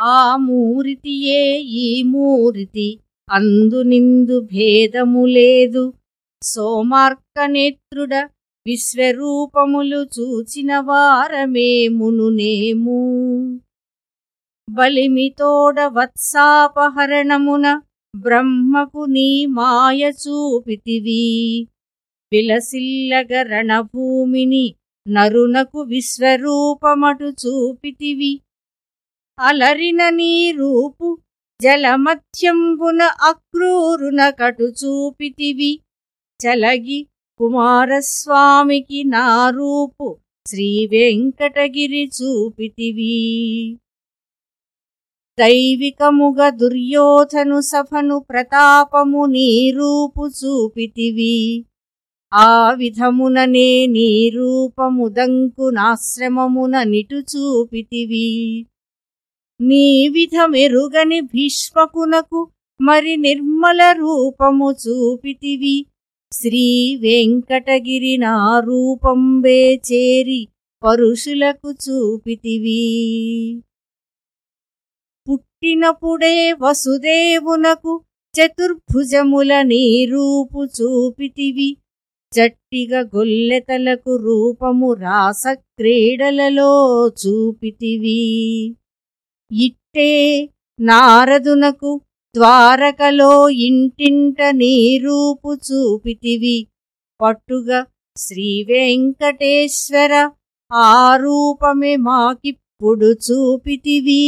ఆ మూరితియే ఈ మూరితి. అందు నిందు భేదము లేదు. సోమార్కనేత్రుడ విశ్వరూపములు చూచిన వారమేమునునేము బలిమితోడ వత్సాపహరణమున బ్రహ్మకు నీ మాయ చూపితివి. విలసిల్లగ రణభూమిని నరునకు విశ్వరూపమటు చూపితివి. అలరిన నీ రూపు జలమధ్యంబున అక్రూరున కటు చూపితివి చలగి కుమారస్వామికి నా రూపు శ్రీ వెంకటగిరి చూపితివి దైవికముగ దుర్యోధను సభను ప్రతాపము నీ రూపు చూపితివి. ఆ విధముననే నీ రూపముదంకునాశ్రమమున నిటు చూపితివి నీ విధమెరుగని భీష్మకునకు మరి నిర్మల రూపము చూపితివి. శ్రీ వెంకటగిరి నా రూపంబే చేరి పరుషులకు చూపితివి. పుట్టినప్పుడే వసుదేవునకు చతుర్భుజముల నీ రూపు చూపితివి. చట్టిగా గొల్లెతలకు రూపము రాస క్రీడలలో చూపితివి. ఇట్టే నారదునకు ద్వారకలో ఇంటింట నీ రూపు చూపితివి. పట్టుగా శ్రీ వెంకటేశ్వర ఆ రూపమే మాకిప్పుడు చూపితివీ.